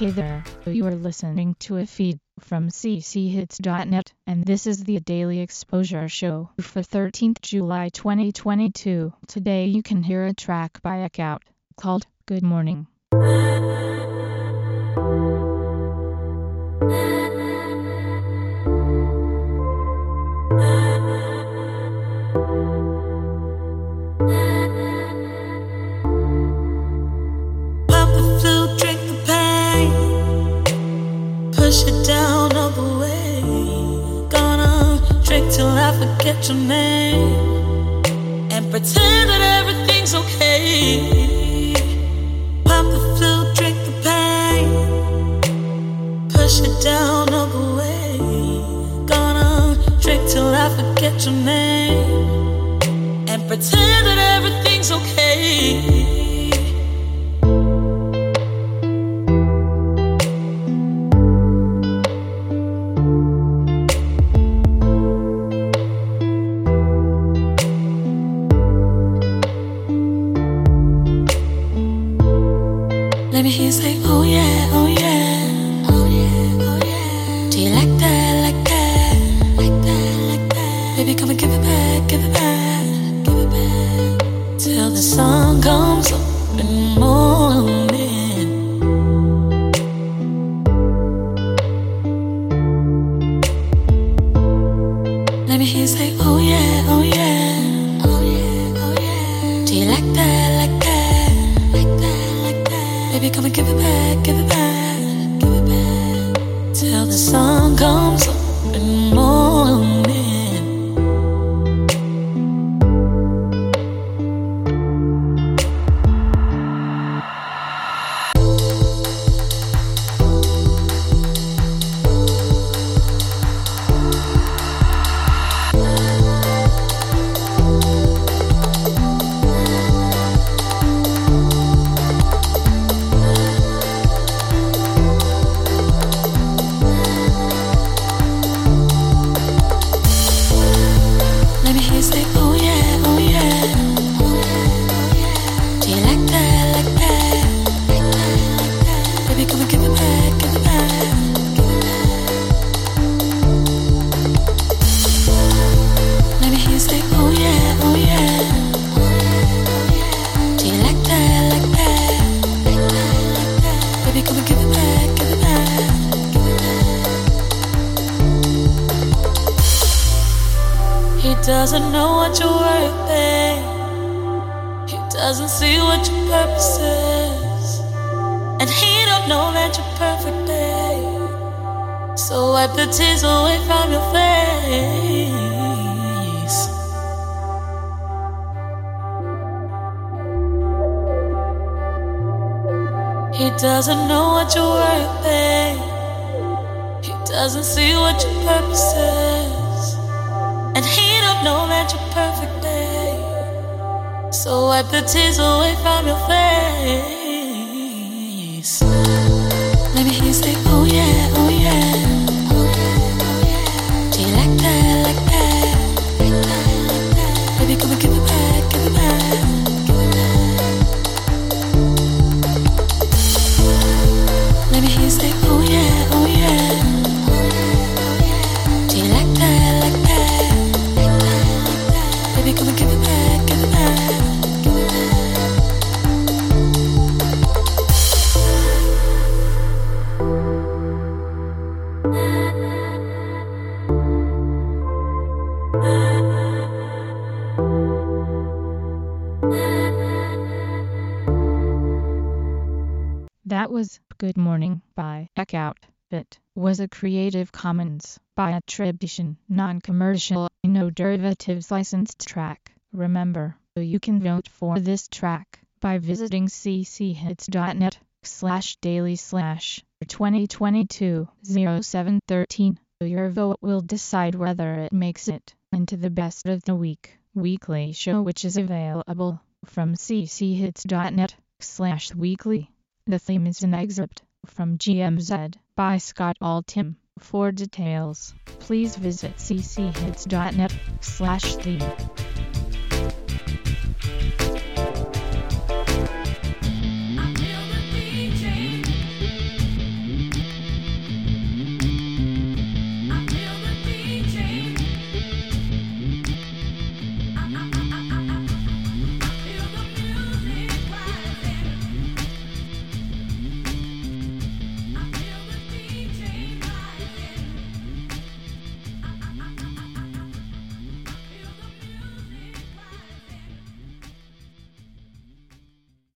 Hey there, you are listening to a feed from cchits.net, and this is the Daily Exposure Show for 13th July 2022. Today you can hear a track by Echout called Good Morning. I forget your name and pretend that everything's okay. Pop the flute, drink the pain, push it down all the way. Gonna drink till I forget your name and pretend that everything's okay. Sun comes up doesn't know what you're worth. He doesn't see what your purpose is. And he know that you're perfect, babe. So wipe the tears away from your face. He doesn't know what you're worth, babe. He doesn't see what your purpose is. And he don't know that you're perfect, babe. So wipe the tears away from your face. That was Good Morning by Echout. It was a Creative Commons by attribution, non-commercial, no derivatives licensed track. Remember, you can vote for this track by visiting cchits.net slash daily slash 2022 0713. Your vote will decide whether it makes it into the best of the week weekly show which is available from cchits.net slash weekly. The theme is an excerpt from GMZ by Scott Altham. For details, please visit cchits.net slash theme.